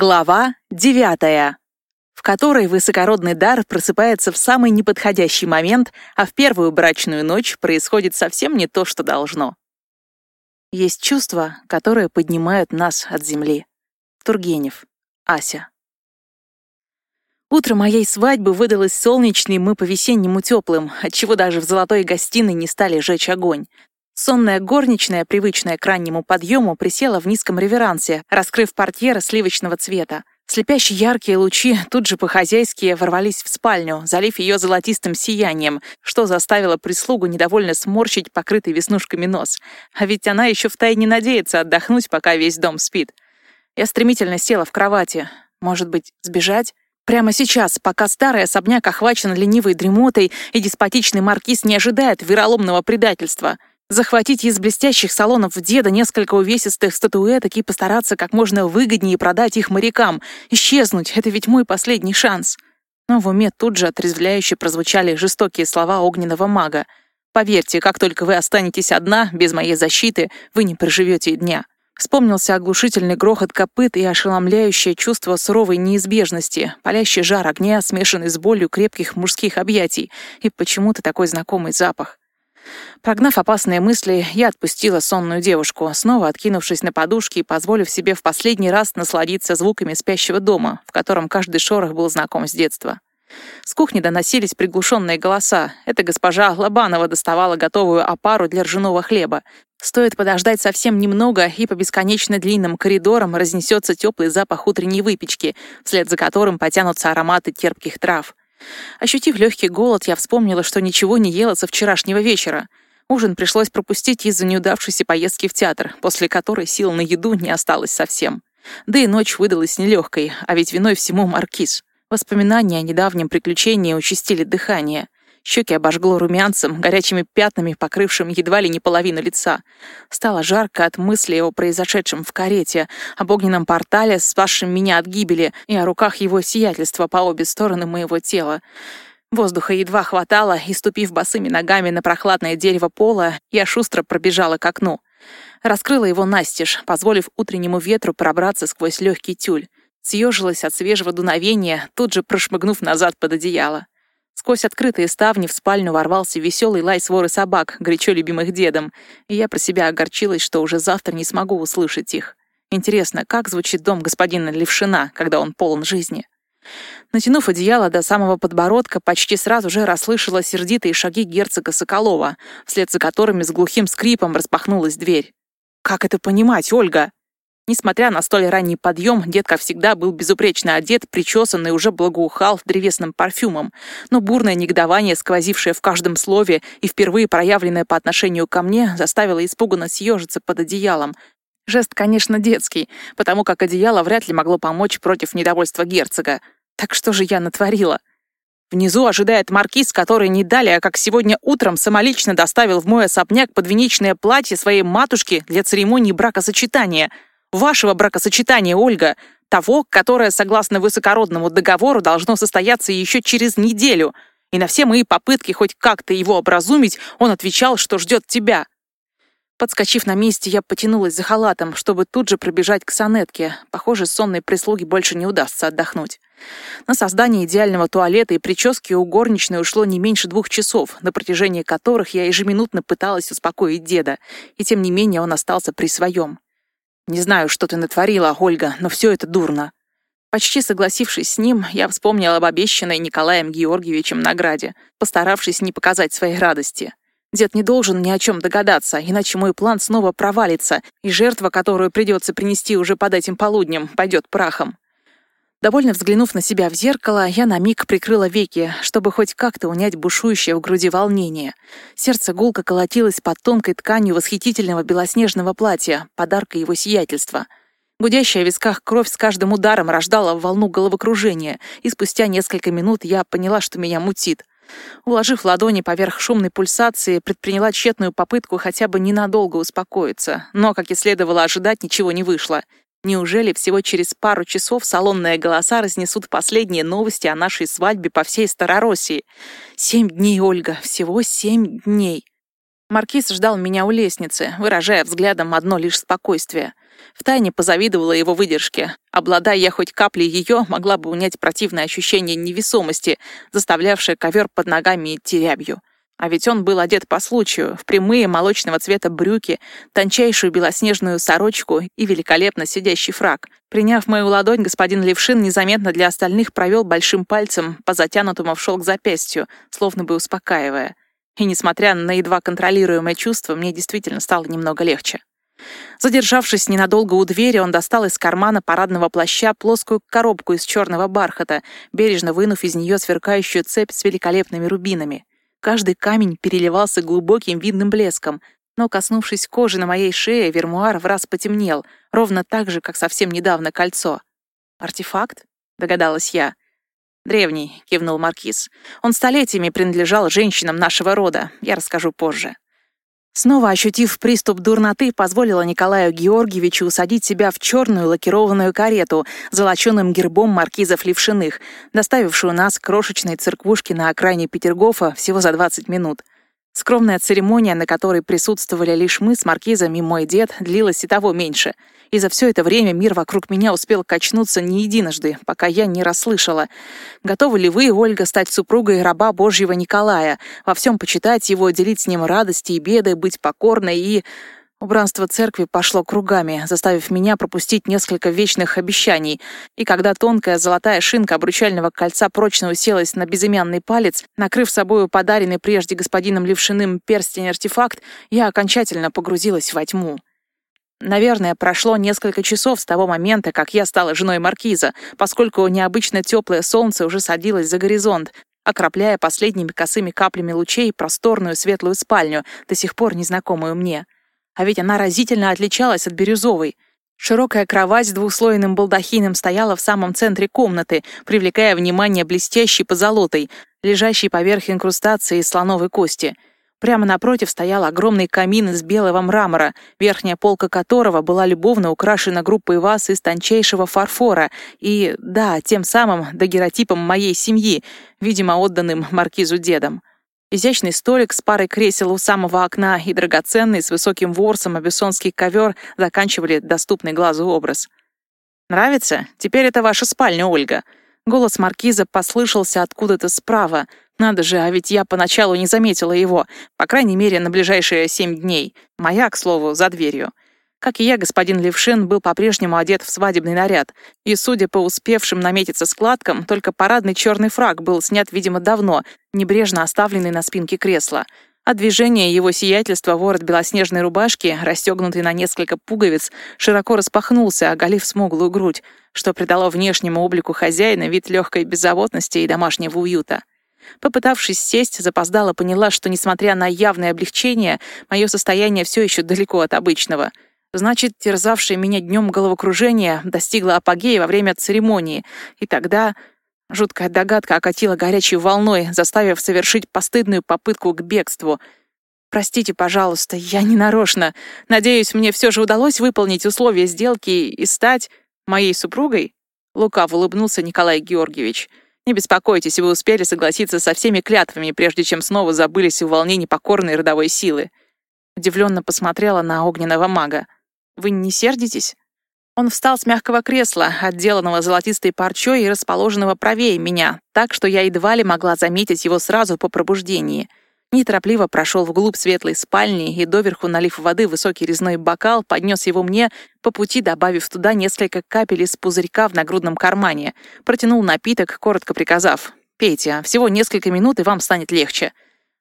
Глава девятая, в которой высокородный дар просыпается в самый неподходящий момент, а в первую брачную ночь происходит совсем не то, что должно. Есть чувства, которые поднимают нас от земли. Тургенев. Ася. Утро моей свадьбы выдалось солнечным и по-весеннему теплым, отчего даже в золотой гостиной не стали жечь огонь. Сонная горничная, привычная к раннему подъему, присела в низком реверансе, раскрыв портьеры сливочного цвета. Слепящие яркие лучи тут же по-хозяйски ворвались в спальню, залив ее золотистым сиянием, что заставило прислугу недовольно сморщить покрытый веснушками нос. А ведь она еще втайне надеется отдохнуть, пока весь дом спит. Я стремительно села в кровати. Может быть, сбежать? Прямо сейчас, пока старый особняк охвачен ленивой дремотой и деспотичный маркиз не ожидает вероломного предательства — захватить из блестящих салонов деда несколько увесистых статуэток и постараться как можно выгоднее продать их морякам. Исчезнуть — это ведь мой последний шанс. Но в уме тут же отрезвляюще прозвучали жестокие слова огненного мага. «Поверьте, как только вы останетесь одна, без моей защиты, вы не проживете и дня». Вспомнился оглушительный грохот копыт и ошеломляющее чувство суровой неизбежности, палящий жар огня, смешанный с болью крепких мужских объятий, и почему-то такой знакомый запах. Прогнав опасные мысли, я отпустила сонную девушку, снова откинувшись на подушки и позволив себе в последний раз насладиться звуками спящего дома, в котором каждый шорох был знаком с детства. С кухни доносились приглушенные голоса. Эта госпожа Лобанова доставала готовую опару для ржаного хлеба. Стоит подождать совсем немного, и по бесконечно длинным коридорам разнесется теплый запах утренней выпечки, вслед за которым потянутся ароматы терпких трав. Ощутив легкий голод, я вспомнила, что ничего не ела со вчерашнего вечера. Ужин пришлось пропустить из-за неудавшейся поездки в театр, после которой сил на еду не осталось совсем. Да и ночь выдалась нелегкой, а ведь виной всему маркиз. Воспоминания о недавнем приключении участили дыхание — Щеки обожгло румянцем, горячими пятнами, покрывшим едва ли не половину лица. Стало жарко от мысли о произошедшем в карете, об огненном портале, спасшем меня от гибели, и о руках его сиятельства по обе стороны моего тела. Воздуха едва хватало, и, ступив босыми ногами на прохладное дерево пола, я шустро пробежала к окну. Раскрыла его настежь, позволив утреннему ветру пробраться сквозь легкий тюль. Съежилась от свежего дуновения, тут же прошмыгнув назад под одеяло. Сквозь открытые ставни в спальню ворвался веселый лай своры собак, горячо любимых дедом, и я про себя огорчилась, что уже завтра не смогу услышать их. Интересно, как звучит дом господина Левшина, когда он полон жизни? Натянув одеяло до самого подбородка, почти сразу же расслышала сердитые шаги герцога Соколова, вслед за которыми с глухим скрипом распахнулась дверь. «Как это понимать, Ольга?» Несмотря на столь ранний подъем, дед, как всегда, был безупречно одет, причесан и уже благоухал древесным парфюмом. Но бурное негодование, сквозившее в каждом слове и впервые проявленное по отношению ко мне, заставило испуганно съежиться под одеялом. Жест, конечно, детский, потому как одеяло вряд ли могло помочь против недовольства герцога. Так что же я натворила? Внизу ожидает маркиз, который не далее, как сегодня утром самолично доставил в мой особняк подвенечное платье своей матушки для церемонии бракосочетания — вашего бракосочетания, Ольга, того, которое, согласно высокородному договору, должно состояться еще через неделю. И на все мои попытки хоть как-то его образумить, он отвечал, что ждет тебя. Подскочив на месте, я потянулась за халатом, чтобы тут же пробежать к сонетке. Похоже, сонной прислуги больше не удастся отдохнуть. На создание идеального туалета и прически у горничной ушло не меньше двух часов, на протяжении которых я ежеминутно пыталась успокоить деда, и тем не менее он остался при своем. Не знаю, что ты натворила, Ольга, но все это дурно. Почти согласившись с ним, я вспомнила об обещанной Николаем Георгиевичем награде, постаравшись не показать своей радости. Дед не должен ни о чем догадаться, иначе мой план снова провалится, и жертва, которую придется принести уже под этим полуднем, пойдет прахом. Довольно взглянув на себя в зеркало, я на миг прикрыла веки, чтобы хоть как-то унять бушующее в груди волнение. Сердце гулко колотилось под тонкой тканью восхитительного белоснежного платья, подарка его сиятельства. Гудящая в висках кровь с каждым ударом рождала волну головокружения, и спустя несколько минут я поняла, что меня мутит. Уложив ладони поверх шумной пульсации, предприняла тщетную попытку хотя бы ненадолго успокоиться, но, как и следовало ожидать, ничего не вышло. Неужели всего через пару часов салонные голоса разнесут последние новости о нашей свадьбе по всей Старороссии? Семь дней, Ольга, всего семь дней. Маркиз ждал меня у лестницы, выражая взглядом одно лишь спокойствие. Втайне позавидовала его выдержке. Обладая я хоть каплей ее, могла бы унять противное ощущение невесомости, заставлявшее ковер под ногами идти рябью. А ведь он был одет по случаю, в прямые молочного цвета брюки, тончайшую белоснежную сорочку и великолепно сидящий фраг. Приняв мою ладонь, господин Левшин незаметно для остальных провел большим пальцем по затянутому в шелк запястью, словно бы успокаивая. И, несмотря на едва контролируемое чувство, мне действительно стало немного легче. Задержавшись ненадолго у двери, он достал из кармана парадного плаща плоскую коробку из черного бархата, бережно вынув из нее сверкающую цепь с великолепными рубинами. Каждый камень переливался глубоким видным блеском, но, коснувшись кожи на моей шее, вермуар в раз потемнел, ровно так же, как совсем недавно кольцо. «Артефакт?» — догадалась я. «Древний», — кивнул Маркиз. «Он столетиями принадлежал женщинам нашего рода. Я расскажу позже». Снова ощутив приступ дурноты, позволила Николаю Георгиевичу усадить себя в черную лакированную карету с золоченым гербом маркизов Левшиных, доставившую нас к крошечной церквушке на окраине Петергофа всего за 20 минут. Скромная церемония, на которой присутствовали лишь мы с маркизом и мой дед, длилась и того меньше — и за все это время мир вокруг меня успел качнуться не единожды, пока я не расслышала. Готовы ли вы, Ольга, стать супругой раба Божьего Николая, во всем почитать его, делить с ним радости и беды, быть покорной и... Убранство церкви пошло кругами, заставив меня пропустить несколько вечных обещаний, и когда тонкая золотая шинка обручального кольца прочно уселась на безымянный палец, накрыв собою подаренный прежде господином Левшиным перстень-артефакт, я окончательно погрузилась во тьму. Наверное, прошло несколько часов с того момента, как я стала женой маркиза, поскольку необычно теплое солнце уже садилось за горизонт, окропляя последними косыми каплями лучей просторную светлую спальню, до сих пор незнакомую мне. А ведь она разительно отличалась от бирюзовой. Широкая кровать с двухслойным балдахином стояла в самом центре комнаты, привлекая внимание блестящей позолотой, лежащей поверх инкрустации слоновой кости — Прямо напротив стоял огромный камин из белого мрамора, верхняя полка которого была любовно украшена группой ваз из тончайшего фарфора и, да, тем самым дагеротипом моей семьи, видимо, отданным маркизу дедом. Изящный столик с парой кресел у самого окна и драгоценный с высоким ворсом абиссонский ковер заканчивали доступный глазу образ. «Нравится? Теперь это ваша спальня, Ольга». Голос маркиза послышался откуда-то справа, надо же, а ведь я поначалу не заметила его, по крайней мере, на ближайшие семь дней. Моя, к слову, за дверью. Как и я, господин Левшин был по-прежнему одет в свадебный наряд, и, судя по успевшим наметиться складкам, только парадный черный фраг был снят, видимо, давно, небрежно оставленный на спинке кресла. От движения его сиятельства ворот белоснежной рубашки, расстегнутый на несколько пуговиц, широко распахнулся, оголив смуглую грудь, что придало внешнему облику хозяина вид легкой беззаботности и домашнего уюта. Попытавшись сесть, запоздала поняла, что, несмотря на явное облегчение, мое состояние все еще далеко от обычного. Значит, терзавшее меня днем головокружение достигло апогея во время церемонии, и тогда... Жуткая догадка окатила горячей волной, заставив совершить постыдную попытку к бегству. «Простите, пожалуйста, я не нарочно. Надеюсь, мне все же удалось выполнить условия сделки и стать моей супругой?» Лукав улыбнулся Николай Георгиевич. Не беспокойтесь, вы успели согласиться со всеми клятвами, прежде чем снова забылись в волне непокорной родовой силы». Удивленно посмотрела на огненного мага. «Вы не сердитесь?» Он встал с мягкого кресла, отделанного золотистой парчой и расположенного правее меня, так что я едва ли могла заметить его сразу по пробуждении — неторопливо прошел вглубь светлой спальни и, доверху налив воды высокий резной бокал, поднес его мне, по пути добавив туда несколько капель из пузырька в нагрудном кармане. Протянул напиток, коротко приказав «Пейте, всего несколько минут, и вам станет легче».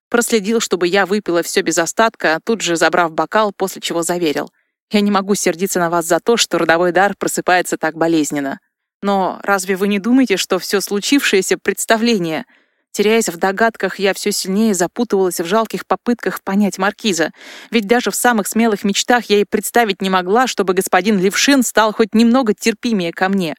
Проследил, чтобы я выпила все без остатка, тут же забрав бокал, после чего заверил. «Я не могу сердиться на вас за то, что родовой дар просыпается так болезненно. Но разве вы не думаете, что все случившееся — представление?» Теряясь в догадках, я все сильнее запутывалась в жалких попытках понять маркиза. Ведь даже в самых смелых мечтах я и представить не могла, чтобы господин Левшин стал хоть немного терпимее ко мне.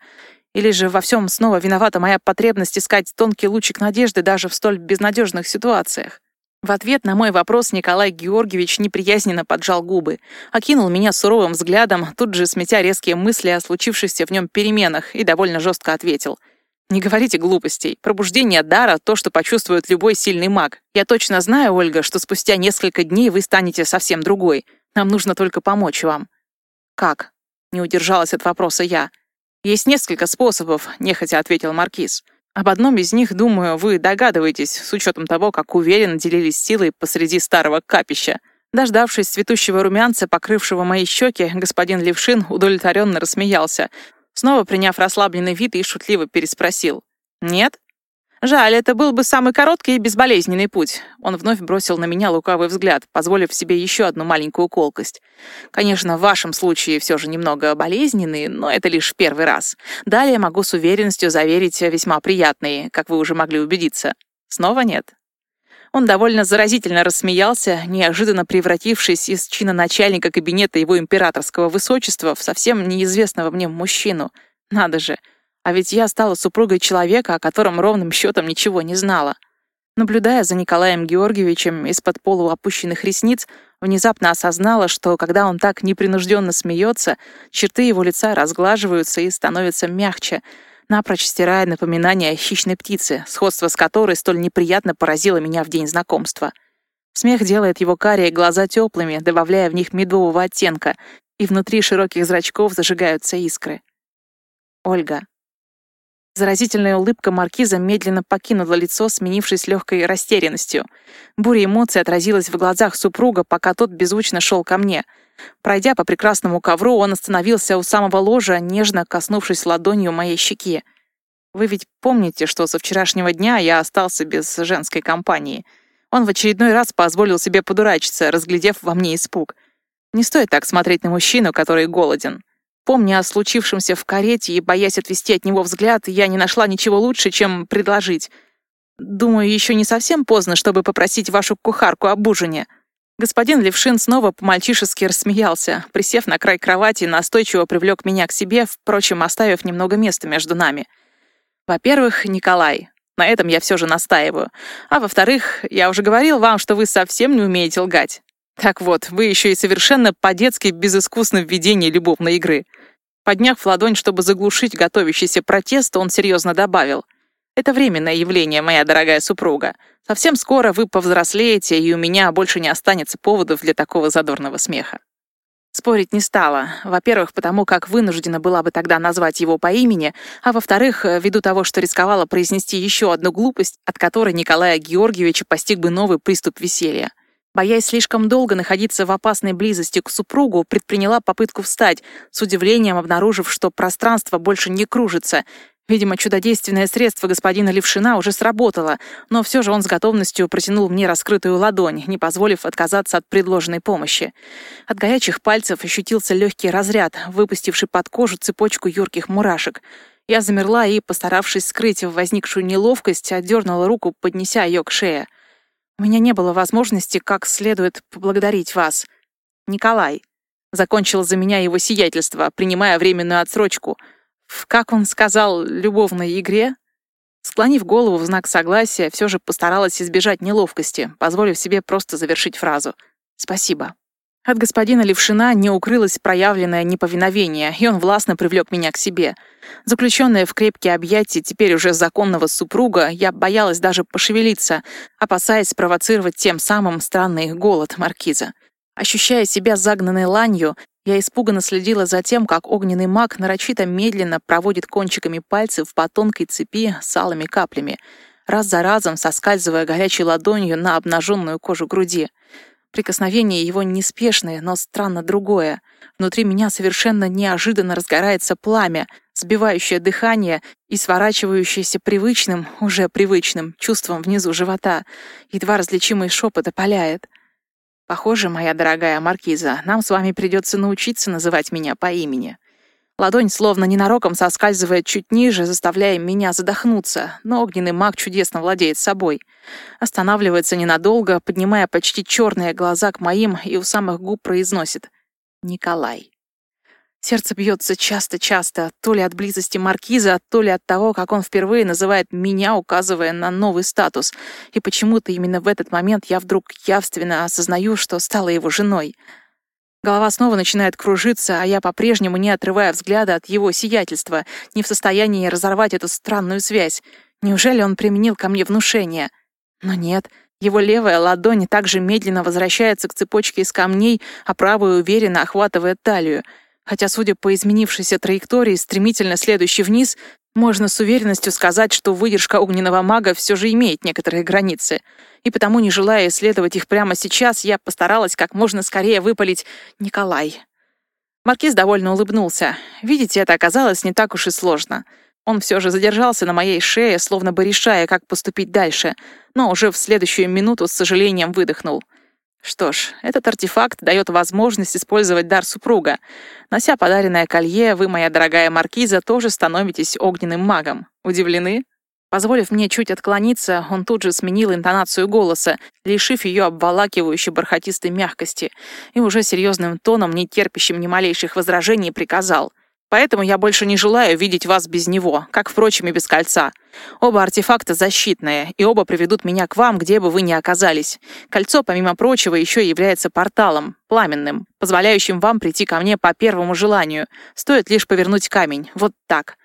Или же во всем снова виновата моя потребность искать тонкий лучик надежды даже в столь безнадежных ситуациях. В ответ на мой вопрос Николай Георгиевич неприязненно поджал губы, окинул меня суровым взглядом, тут же сметя резкие мысли о случившихся в нем переменах, и довольно жестко ответил — не говорите глупостей. Пробуждение дара — то, что почувствует любой сильный маг. Я точно знаю, Ольга, что спустя несколько дней вы станете совсем другой. Нам нужно только помочь вам. Как? Не удержалась от вопроса я. «Есть несколько способов», — нехотя ответил Маркиз. «Об одном из них, думаю, вы догадываетесь, с учетом того, как уверенно делились силой посреди старого капища. Дождавшись цветущего румянца, покрывшего мои щеки, господин Левшин удовлетворенно рассмеялся, снова приняв расслабленный вид и шутливо переспросил. «Нет?» «Жаль, это был бы самый короткий и безболезненный путь». Он вновь бросил на меня лукавый взгляд, позволив себе еще одну маленькую колкость. «Конечно, в вашем случае все же немного болезненный, но это лишь первый раз. Далее могу с уверенностью заверить весьма приятные, как вы уже могли убедиться. Снова нет?» Он довольно заразительно рассмеялся, неожиданно превратившись из чина начальника кабинета его императорского высочества в совсем неизвестного мне мужчину. Надо же, а ведь я стала супругой человека, о котором ровным счетом ничего не знала. Наблюдая за Николаем Георгиевичем из-под полуопущенных ресниц, внезапно осознала, что когда он так непринужденно смеется, черты его лица разглаживаются и становятся мягче — напрочь стирая напоминание о хищной птице, сходство с которой столь неприятно поразило меня в день знакомства. Смех делает его карие глаза теплыми, добавляя в них медового оттенка, и внутри широких зрачков зажигаются искры. Ольга. Заразительная улыбка маркиза медленно покинула лицо, сменившись легкой растерянностью. Буря эмоций отразилась в глазах супруга, пока тот беззвучно шел ко мне — Пройдя по прекрасному ковру, он остановился у самого ложа, нежно коснувшись ладонью моей щеки. «Вы ведь помните, что со вчерашнего дня я остался без женской компании?» Он в очередной раз позволил себе подурачиться, разглядев во мне испуг. Не стоит так смотреть на мужчину, который голоден. Помня о случившемся в карете и боясь отвести от него взгляд, я не нашла ничего лучше, чем предложить. «Думаю, еще не совсем поздно, чтобы попросить вашу кухарку об ужине». Господин Левшин снова по-мальчишески рассмеялся, присев на край кровати, настойчиво привлек меня к себе, впрочем, оставив немного места между нами. Во-первых, Николай. На этом я все же настаиваю. А во-вторых, я уже говорил вам, что вы совсем не умеете лгать. Так вот, вы еще и совершенно по-детски безыскусны в ведении любовной игры. Подняв ладонь, чтобы заглушить готовящийся протест, он серьезно добавил. «Это временное явление, моя дорогая супруга. Совсем скоро вы повзрослеете, и у меня больше не останется поводов для такого задорного смеха. Спорить не стала. Во-первых, потому как вынуждена была бы тогда назвать его по имени, а во-вторых, ввиду того, что рисковала произнести еще одну глупость, от которой Николая Георгиевича постиг бы новый приступ веселья. Боясь слишком долго находиться в опасной близости к супругу, предприняла попытку встать, с удивлением обнаружив, что пространство больше не кружится, Видимо, чудодейственное средство господина Левшина уже сработало, но все же он с готовностью протянул мне раскрытую ладонь, не позволив отказаться от предложенной помощи. От горячих пальцев ощутился легкий разряд, выпустивший под кожу цепочку юрких мурашек. Я замерла и, постаравшись скрыть возникшую неловкость, отдернула руку, поднеся ее к шее. У меня не было возможности как следует поблагодарить вас. Николай. Закончил за меня его сиятельство, принимая временную отсрочку — в, как он сказал, любовной игре, склонив голову в знак согласия, все же постаралась избежать неловкости, позволив себе просто завершить фразу «Спасибо». От господина Левшина не укрылось проявленное неповиновение, и он властно привлек меня к себе. Заключенная в крепкие объятия теперь уже законного супруга, я боялась даже пошевелиться, опасаясь спровоцировать тем самым странный голод маркиза. Ощущая себя загнанной ланью, я испуганно следила за тем, как огненный маг нарочито медленно проводит кончиками пальцев по тонкой цепи с алыми каплями, раз за разом соскальзывая горячей ладонью на обнаженную кожу груди. Прикосновение его неспешное, но странно другое. Внутри меня совершенно неожиданно разгорается пламя, сбивающее дыхание и сворачивающееся привычным, уже привычным, чувством внизу живота. Едва различимый шепот опаляет — Похоже, моя дорогая маркиза, нам с вами придется научиться называть меня по имени. Ладонь словно ненароком соскальзывает чуть ниже, заставляя меня задохнуться, но огненный маг чудесно владеет собой. Останавливается ненадолго, поднимая почти черные глаза к моим и у самых губ произносит «Николай». Сердце бьется часто-часто, то ли от близости маркиза, то ли от того, как он впервые называет меня, указывая на новый статус. И почему-то именно в этот момент я вдруг явственно осознаю, что стала его женой. Голова снова начинает кружиться, а я по-прежнему, не отрывая взгляда от его сиятельства, не в состоянии разорвать эту странную связь. Неужели он применил ко мне внушение? Но нет, его левая ладонь также медленно возвращается к цепочке из камней, а правая уверенно охватывает талию — Хотя, судя по изменившейся траектории, стремительно следующей вниз, можно с уверенностью сказать, что выдержка огненного мага все же имеет некоторые границы. И потому, не желая исследовать их прямо сейчас, я постаралась как можно скорее выпалить «Николай». Маркиз довольно улыбнулся. Видите, это оказалось не так уж и сложно. Он все же задержался на моей шее, словно бы решая, как поступить дальше, но уже в следующую минуту с сожалением выдохнул. Что ж, этот артефакт дает возможность использовать дар супруга. Нося подаренное колье, вы, моя дорогая маркиза, тоже становитесь огненным магом. Удивлены? Позволив мне чуть отклониться, он тут же сменил интонацию голоса, лишив ее обволакивающей бархатистой мягкости, и уже серьезным тоном, не терпящим ни малейших возражений, приказал. «Поэтому я больше не желаю видеть вас без него, как, впрочем, и без кольца. Оба артефакта защитные, и оба приведут меня к вам, где бы вы ни оказались. Кольцо, помимо прочего, еще является порталом, пламенным, позволяющим вам прийти ко мне по первому желанию. Стоит лишь повернуть камень. Вот так.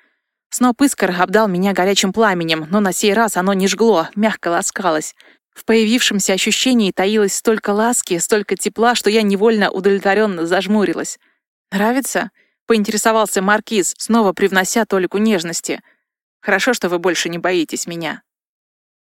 Сноп искр обдал меня горячим пламенем, но на сей раз оно не жгло, мягко ласкалось. В появившемся ощущении таилось столько ласки, столько тепла, что я невольно удовлетворенно зажмурилась. «Нравится?» — поинтересовался Маркиз, снова привнося толику нежности. «Хорошо, что вы больше не боитесь меня».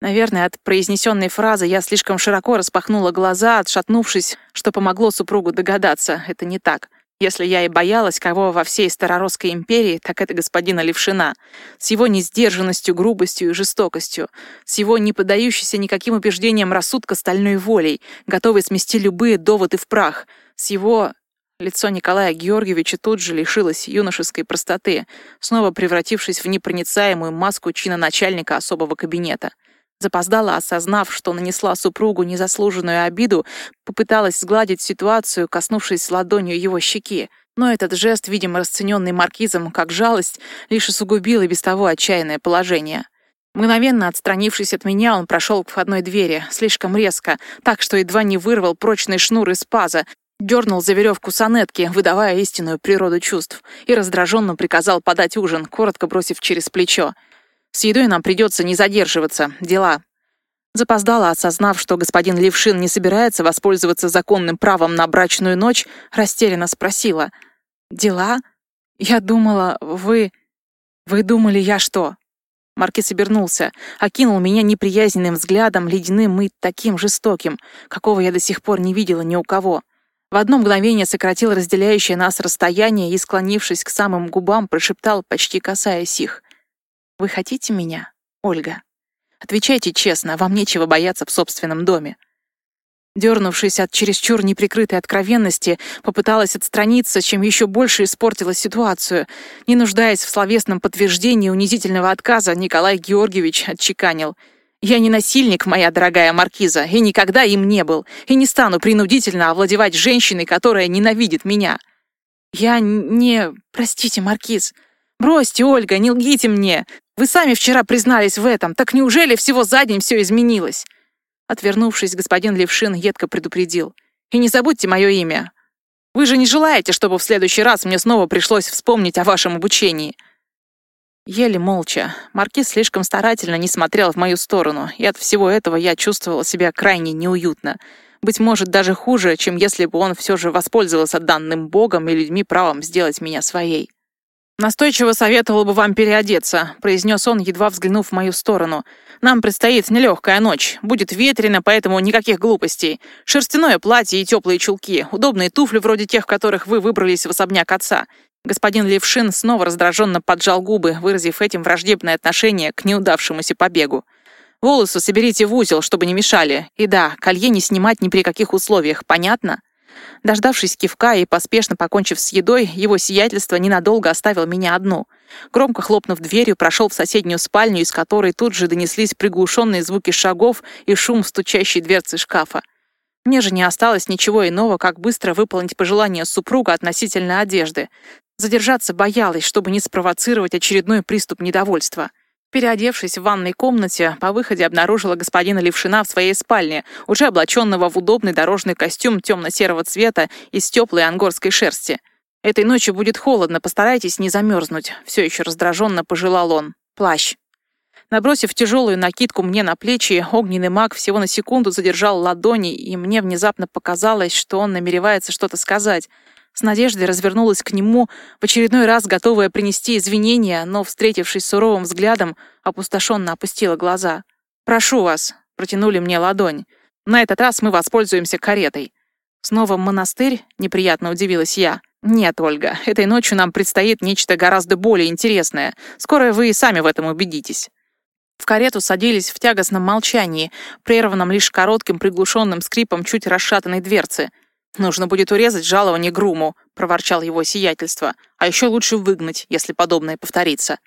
Наверное, от произнесенной фразы я слишком широко распахнула глаза, отшатнувшись, что помогло супругу догадаться. Это не так. Если я и боялась кого во всей Староросской империи, так это господина Левшина. С его несдержанностью, грубостью и жестокостью. С его не поддающейся никаким убеждениям рассудка стальной волей, готовой смести любые доводы в прах. С его... Лицо Николая Георгиевича тут же лишилось юношеской простоты, снова превратившись в непроницаемую маску чина начальника особого кабинета. Запоздала, осознав, что нанесла супругу незаслуженную обиду, попыталась сгладить ситуацию, коснувшись ладонью его щеки. Но этот жест, видимо, расцененный маркизом как жалость, лишь усугубил и без того отчаянное положение. Мгновенно отстранившись от меня, он прошел к входной двери, слишком резко, так что едва не вырвал прочный шнур из паза, дернул за веревку сонетки, выдавая истинную природу чувств, и раздраженно приказал подать ужин, коротко бросив через плечо. С едой нам придется не задерживаться. Дела». Запоздала, осознав, что господин Левшин не собирается воспользоваться законным правом на брачную ночь, растерянно спросила. «Дела? Я думала, вы... Вы думали, я что?» Маркиз обернулся, окинул меня неприязненным взглядом, ледяным и таким жестоким, какого я до сих пор не видела ни у кого. В одно мгновение сократил разделяющее нас расстояние и, склонившись к самым губам, прошептал, почти касаясь их. Вы хотите меня, Ольга? Отвечайте честно, вам нечего бояться в собственном доме. Дернувшись от чересчур неприкрытой откровенности, попыталась отстраниться, чем еще больше испортила ситуацию. Не нуждаясь в словесном подтверждении унизительного отказа, Николай Георгиевич отчеканил. «Я не насильник, моя дорогая маркиза, и никогда им не был, и не стану принудительно овладевать женщиной, которая ненавидит меня». «Я не... Простите, маркиз», «Бросьте, Ольга, не лгите мне! Вы сами вчера признались в этом, так неужели всего за день все изменилось?» Отвернувшись, господин Левшин едко предупредил. «И не забудьте мое имя. Вы же не желаете, чтобы в следующий раз мне снова пришлось вспомнить о вашем обучении?» Еле молча. Маркиз слишком старательно не смотрел в мою сторону, и от всего этого я чувствовала себя крайне неуютно. Быть может, даже хуже, чем если бы он все же воспользовался данным Богом и людьми правом сделать меня своей. «Настойчиво советовал бы вам переодеться», — произнес он, едва взглянув в мою сторону. «Нам предстоит нелегкая ночь. Будет ветрено, поэтому никаких глупостей. Шерстяное платье и теплые чулки, удобные туфли вроде тех, в которых вы выбрались в особняк отца». Господин Левшин снова раздраженно поджал губы, выразив этим враждебное отношение к неудавшемуся побегу. «Волосы соберите в узел, чтобы не мешали. И да, колье не снимать ни при каких условиях, понятно?» Дождавшись кивка и поспешно покончив с едой, его сиятельство ненадолго оставил меня одну. Громко хлопнув дверью, прошел в соседнюю спальню, из которой тут же донеслись приглушенные звуки шагов и шум стучащей дверцы шкафа. Мне же не осталось ничего иного, как быстро выполнить пожелание супруга относительно одежды. Задержаться боялась, чтобы не спровоцировать очередной приступ недовольства. Переодевшись в ванной комнате, по выходе обнаружила господина Левшина в своей спальне, уже облаченного в удобный дорожный костюм темно-серого цвета из теплой ангорской шерсти. «Этой ночью будет холодно, постарайтесь не замерзнуть», — все еще раздраженно пожелал он. «Плащ». Набросив тяжелую накидку мне на плечи, огненный маг всего на секунду задержал ладони, и мне внезапно показалось, что он намеревается что-то сказать. С надеждой развернулась к нему, в очередной раз готовая принести извинения, но, встретившись суровым взглядом, опустошенно опустила глаза. «Прошу вас», — протянули мне ладонь. «На этот раз мы воспользуемся каретой». «Снова монастырь?» — неприятно удивилась я. «Нет, Ольга, этой ночью нам предстоит нечто гораздо более интересное. Скоро вы и сами в этом убедитесь». В карету садились в тягостном молчании, прерванном лишь коротким приглушенным скрипом чуть расшатанной дверцы. «Нужно будет урезать жалование Груму», — проворчал его сиятельство. «А еще лучше выгнать, если подобное повторится».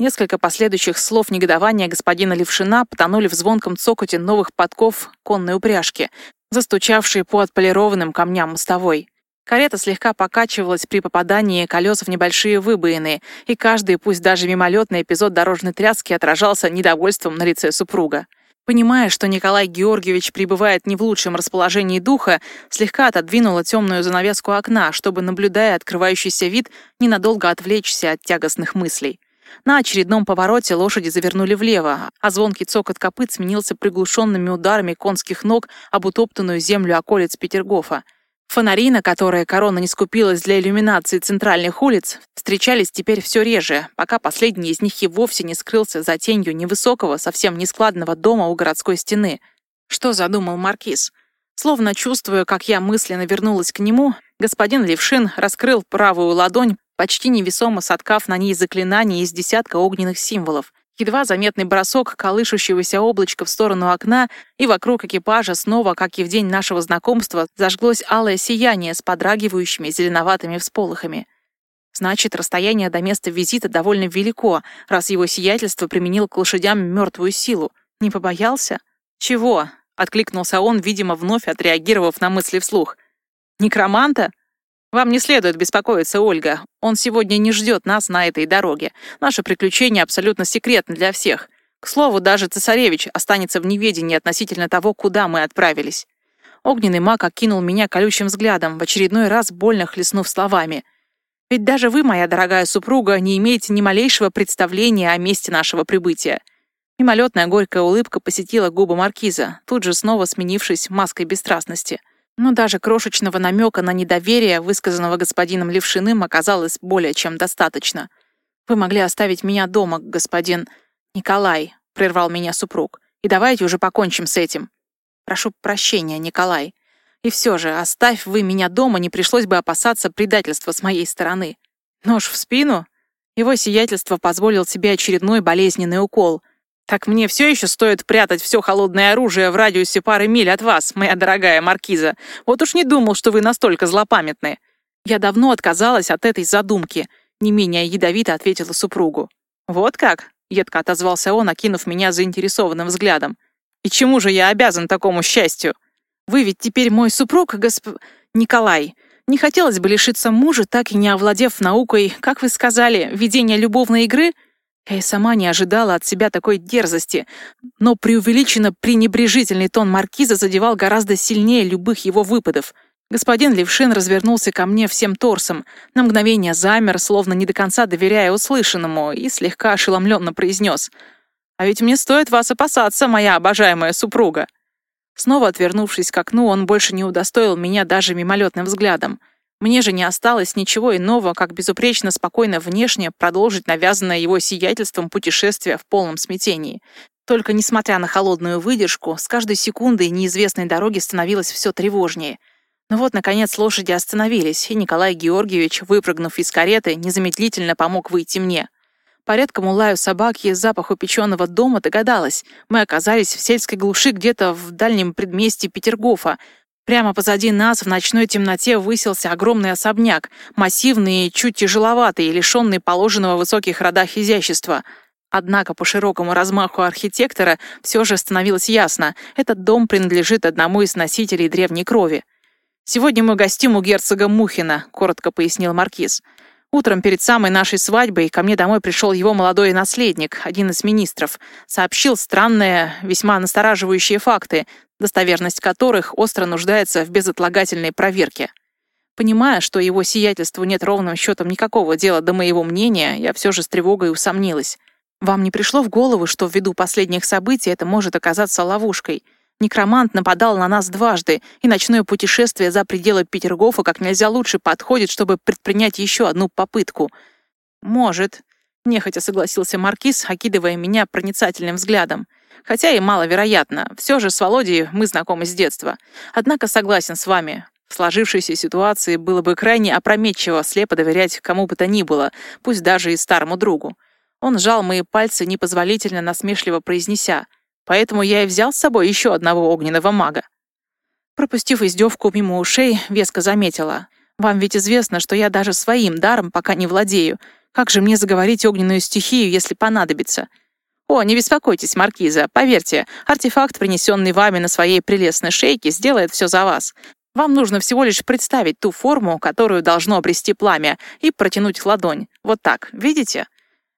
Несколько последующих слов негодования господина Левшина потонули в звонком цокоте новых подков конной упряжки, застучавшие по отполированным камням мостовой. Карета слегка покачивалась при попадании колес в небольшие выбоины, и каждый, пусть даже мимолетный эпизод дорожной тряски отражался недовольством на лице супруга. Понимая, что Николай Георгиевич пребывает не в лучшем расположении духа, слегка отодвинула темную занавеску окна, чтобы, наблюдая открывающийся вид, ненадолго отвлечься от тягостных мыслей. На очередном повороте лошади завернули влево, а звонкий цокот копыт сменился приглушенными ударами конских ног об утоптанную землю околиц Петергофа. Фонари, на которые корона не скупилась для иллюминации центральных улиц, встречались теперь все реже, пока последний из них и вовсе не скрылся за тенью невысокого, совсем нескладного дома у городской стены. Что задумал Маркиз? Словно чувствуя, как я мысленно вернулась к нему, господин Левшин раскрыл правую ладонь, почти невесомо соткав на ней заклинание из десятка огненных символов — Едва заметный бросок колышущегося облачка в сторону окна, и вокруг экипажа снова, как и в день нашего знакомства, зажглось алое сияние с подрагивающими зеленоватыми всполохами. Значит, расстояние до места визита довольно велико, раз его сиятельство применил к лошадям мертвую силу. Не побоялся? Чего? Откликнулся он, видимо, вновь отреагировав на мысли вслух. Некроманта? Вам не следует беспокоиться, Ольга. Он сегодня не ждет нас на этой дороге. Наше приключение абсолютно секретно для всех. К слову, даже цесаревич останется в неведении относительно того, куда мы отправились. Огненный маг окинул меня колючим взглядом, в очередной раз больно хлестнув словами. «Ведь даже вы, моя дорогая супруга, не имеете ни малейшего представления о месте нашего прибытия». Мимолетная горькая улыбка посетила губы маркиза, тут же снова сменившись маской бесстрастности — но даже крошечного намека на недоверие, высказанного господином Левшиным, оказалось более чем достаточно. «Вы могли оставить меня дома, господин Николай», — прервал меня супруг. «И давайте уже покончим с этим». «Прошу прощения, Николай. И все же, оставь вы меня дома, не пришлось бы опасаться предательства с моей стороны». Нож в спину? Его сиятельство позволил себе очередной болезненный укол — так мне все еще стоит прятать все холодное оружие в радиусе пары миль от вас, моя дорогая маркиза. Вот уж не думал, что вы настолько злопамятны. Я давно отказалась от этой задумки, не менее ядовито ответила супругу. Вот как? Едко отозвался он, окинув меня заинтересованным взглядом. И чему же я обязан такому счастью? Вы ведь теперь мой супруг, госп... Николай. Не хотелось бы лишиться мужа, так и не овладев наукой, как вы сказали, ведения любовной игры — я и сама не ожидала от себя такой дерзости, но преувеличенно пренебрежительный тон маркиза задевал гораздо сильнее любых его выпадов. Господин Левшин развернулся ко мне всем торсом, на мгновение замер, словно не до конца доверяя услышанному, и слегка ошеломленно произнес «А ведь мне стоит вас опасаться, моя обожаемая супруга». Снова отвернувшись к окну, он больше не удостоил меня даже мимолетным взглядом — мне же не осталось ничего иного, как безупречно спокойно внешне продолжить навязанное его сиятельством путешествие в полном смятении. Только несмотря на холодную выдержку, с каждой секундой неизвестной дороги становилось все тревожнее. Но вот, наконец, лошади остановились, и Николай Георгиевич, выпрыгнув из кареты, незамедлительно помог выйти мне. По редкому лаю собаки и запаху печеного дома догадалась. Мы оказались в сельской глуши где-то в дальнем предместье Петергофа, Прямо позади нас в ночной темноте высился огромный особняк, массивный и чуть тяжеловатый, лишенный положенного в высоких родах изящества. Однако по широкому размаху архитектора все же становилось ясно, этот дом принадлежит одному из носителей древней крови. «Сегодня мы гостим у герцога Мухина», — коротко пояснил Маркиз. Утром перед самой нашей свадьбой ко мне домой пришел его молодой наследник, один из министров. Сообщил странные, весьма настораживающие факты, достоверность которых остро нуждается в безотлагательной проверке. Понимая, что его сиятельству нет ровным счетом никакого дела до моего мнения, я все же с тревогой усомнилась. Вам не пришло в голову, что ввиду последних событий это может оказаться ловушкой? Некромант нападал на нас дважды, и ночное путешествие за пределы Петергофа как нельзя лучше подходит, чтобы предпринять еще одну попытку. «Может», — нехотя согласился Маркиз, окидывая меня проницательным взглядом. «Хотя и маловероятно. Все же с Володей мы знакомы с детства. Однако согласен с вами. В сложившейся ситуации было бы крайне опрометчиво слепо доверять кому бы то ни было, пусть даже и старому другу. Он сжал мои пальцы, непозволительно насмешливо произнеся. Поэтому я и взял с собой еще одного огненного мага. Пропустив издевку мимо ушей, веско заметила. «Вам ведь известно, что я даже своим даром пока не владею. Как же мне заговорить огненную стихию, если понадобится?» «О, не беспокойтесь, Маркиза. Поверьте, артефакт, принесенный вами на своей прелестной шейке, сделает все за вас. Вам нужно всего лишь представить ту форму, которую должно обрести пламя, и протянуть ладонь. Вот так, видите?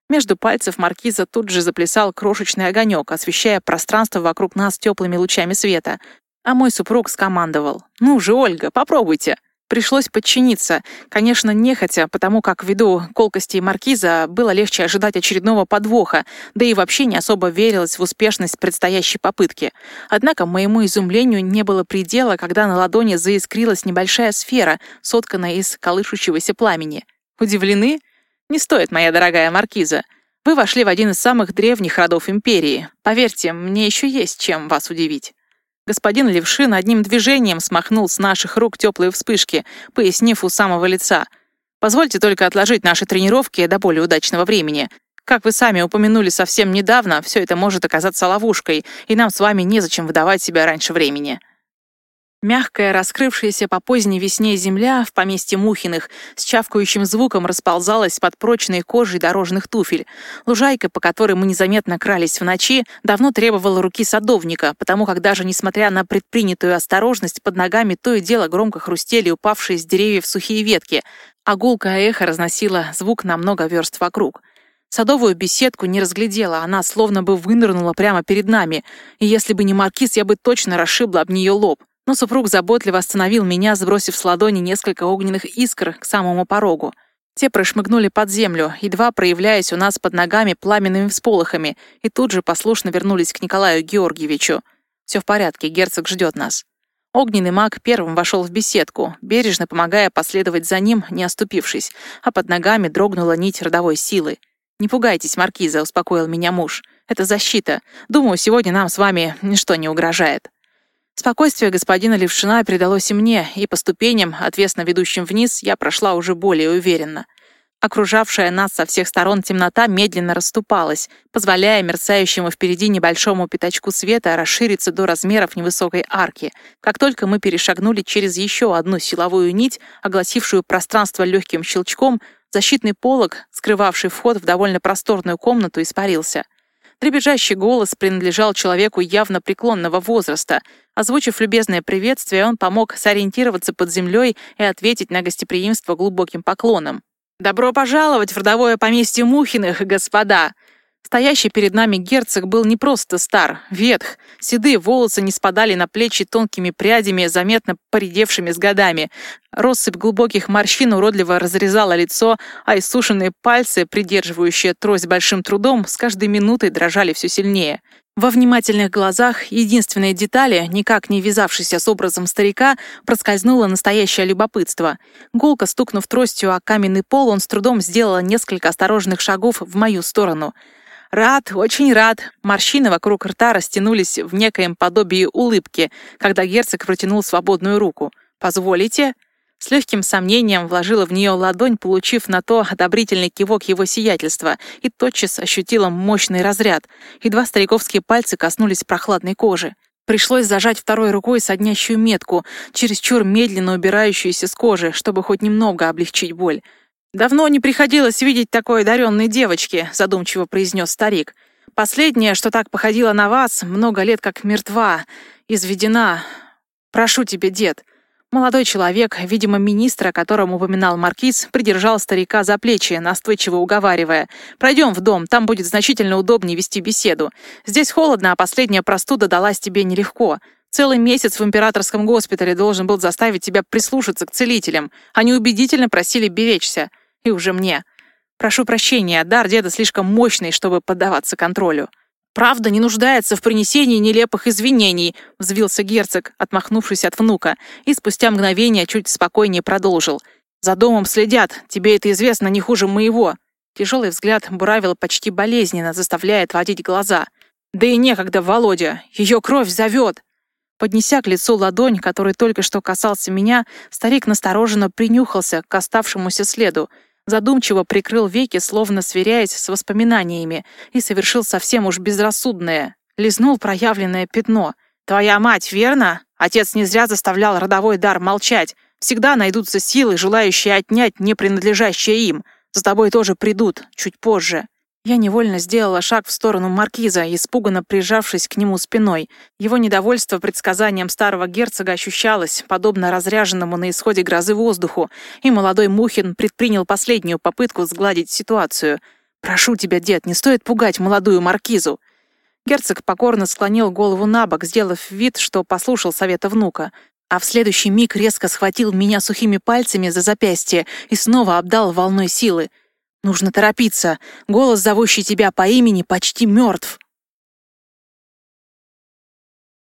Между пальцев маркиза тут же заплясал крошечный огонек, освещая пространство вокруг нас теплыми лучами света. А мой супруг скомандовал. «Ну же, Ольга, попробуйте!» Пришлось подчиниться, конечно, нехотя, потому как ввиду колкости маркиза было легче ожидать очередного подвоха, да и вообще не особо верилось в успешность предстоящей попытки. Однако моему изумлению не было предела, когда на ладони заискрилась небольшая сфера, сотканная из колышущегося пламени. Удивлены? Не стоит, моя дорогая маркиза. Вы вошли в один из самых древних родов империи. Поверьте, мне еще есть чем вас удивить. Господин Левшин одним движением смахнул с наших рук теплые вспышки, пояснив у самого лица. «Позвольте только отложить наши тренировки до более удачного времени. Как вы сами упомянули совсем недавно, все это может оказаться ловушкой, и нам с вами незачем выдавать себя раньше времени». Мягкая, раскрывшаяся по поздней весне земля в поместье Мухиных с чавкающим звуком расползалась под прочной кожей дорожных туфель. Лужайка, по которой мы незаметно крались в ночи, давно требовала руки садовника, потому как даже несмотря на предпринятую осторожность, под ногами то и дело громко хрустели упавшие с деревьев сухие ветки, а гулкое эхо разносило звук на много верст вокруг. Садовую беседку не разглядела, она словно бы вынырнула прямо перед нами, и если бы не маркиз, я бы точно расшибла об нее лоб но супруг заботливо остановил меня, сбросив с ладони несколько огненных искр к самому порогу. Те прошмыгнули под землю, едва проявляясь у нас под ногами пламенными всполохами, и тут же послушно вернулись к Николаю Георгиевичу. «Все в порядке, герцог ждет нас». Огненный маг первым вошел в беседку, бережно помогая последовать за ним, не оступившись, а под ногами дрогнула нить родовой силы. «Не пугайтесь, Маркиза», — успокоил меня муж. «Это защита. Думаю, сегодня нам с вами ничто не угрожает». Спокойствие господина Левшина передалось и мне, и по ступеням, отвесно ведущим вниз, я прошла уже более уверенно. Окружавшая нас со всех сторон темнота медленно расступалась, позволяя мерцающему впереди небольшому пятачку света расшириться до размеров невысокой арки. Как только мы перешагнули через еще одну силовую нить, огласившую пространство легким щелчком, защитный полог, скрывавший вход в довольно просторную комнату, испарился — Дребезжащий голос принадлежал человеку явно преклонного возраста. Озвучив любезное приветствие, он помог сориентироваться под землей и ответить на гостеприимство глубоким поклоном. «Добро пожаловать в родовое поместье Мухиных, господа!» Стоящий перед нами герцог был не просто стар, ветх. Седые волосы не спадали на плечи тонкими прядями, заметно поредевшими с годами. Россыпь глубоких морщин уродливо разрезала лицо, а иссушенные пальцы, придерживающие трость большим трудом, с каждой минутой дрожали все сильнее. Во внимательных глазах единственной детали, никак не вязавшейся с образом старика, проскользнуло настоящее любопытство. Гулко стукнув тростью о каменный пол, он с трудом сделал несколько осторожных шагов в мою сторону — «Рад, очень рад». Морщины вокруг рта растянулись в некоем подобии улыбки, когда герцог протянул свободную руку. «Позволите?» С легким сомнением вложила в нее ладонь, получив на то одобрительный кивок его сиятельства, и тотчас ощутила мощный разряд. Едва стариковские пальцы коснулись прохладной кожи. Пришлось зажать второй рукой соднящую метку, чересчур медленно убирающуюся с кожи, чтобы хоть немного облегчить боль. «Давно не приходилось видеть такой одаренной девочки», — задумчиво произнес старик. «Последнее, что так походило на вас, много лет как мертва, изведена. Прошу тебя, дед». Молодой человек, видимо, министр, о котором упоминал маркиз, придержал старика за плечи, настойчиво уговаривая. «Пройдем в дом, там будет значительно удобнее вести беседу. Здесь холодно, а последняя простуда далась тебе нелегко. Целый месяц в императорском госпитале должен был заставить тебя прислушаться к целителям. Они убедительно просили беречься. И уже мне. Прошу прощения, дар деда слишком мощный, чтобы поддаваться контролю. правда не нуждается в принесении нелепых извинений», — взвился герцог, отмахнувшись от внука, и спустя мгновение чуть спокойнее продолжил. «За домом следят, тебе это известно не хуже моего». Тяжелый взгляд буравил почти болезненно, заставляя отводить глаза. «Да и некогда, Володя, ее кровь зовет!» Поднеся к лицу ладонь, который только что касался меня, старик настороженно принюхался к оставшемуся следу, задумчиво прикрыл веки, словно сверяясь с воспоминаниями, и совершил совсем уж безрассудное. Лизнул проявленное пятно. «Твоя мать, верно? Отец не зря заставлял родовой дар молчать. Всегда найдутся силы, желающие отнять не принадлежащее им. За тобой тоже придут, чуть позже». Я невольно сделала шаг в сторону маркиза, испуганно прижавшись к нему спиной. Его недовольство предсказанием старого герцога ощущалось, подобно разряженному на исходе грозы воздуху, и молодой Мухин предпринял последнюю попытку сгладить ситуацию. «Прошу тебя, дед, не стоит пугать молодую маркизу!» Герцог покорно склонил голову на бок, сделав вид, что послушал совета внука. А в следующий миг резко схватил меня сухими пальцами за запястье и снова обдал волной силы — Нужно торопиться. Голос, зовущий тебя по имени, почти мертв.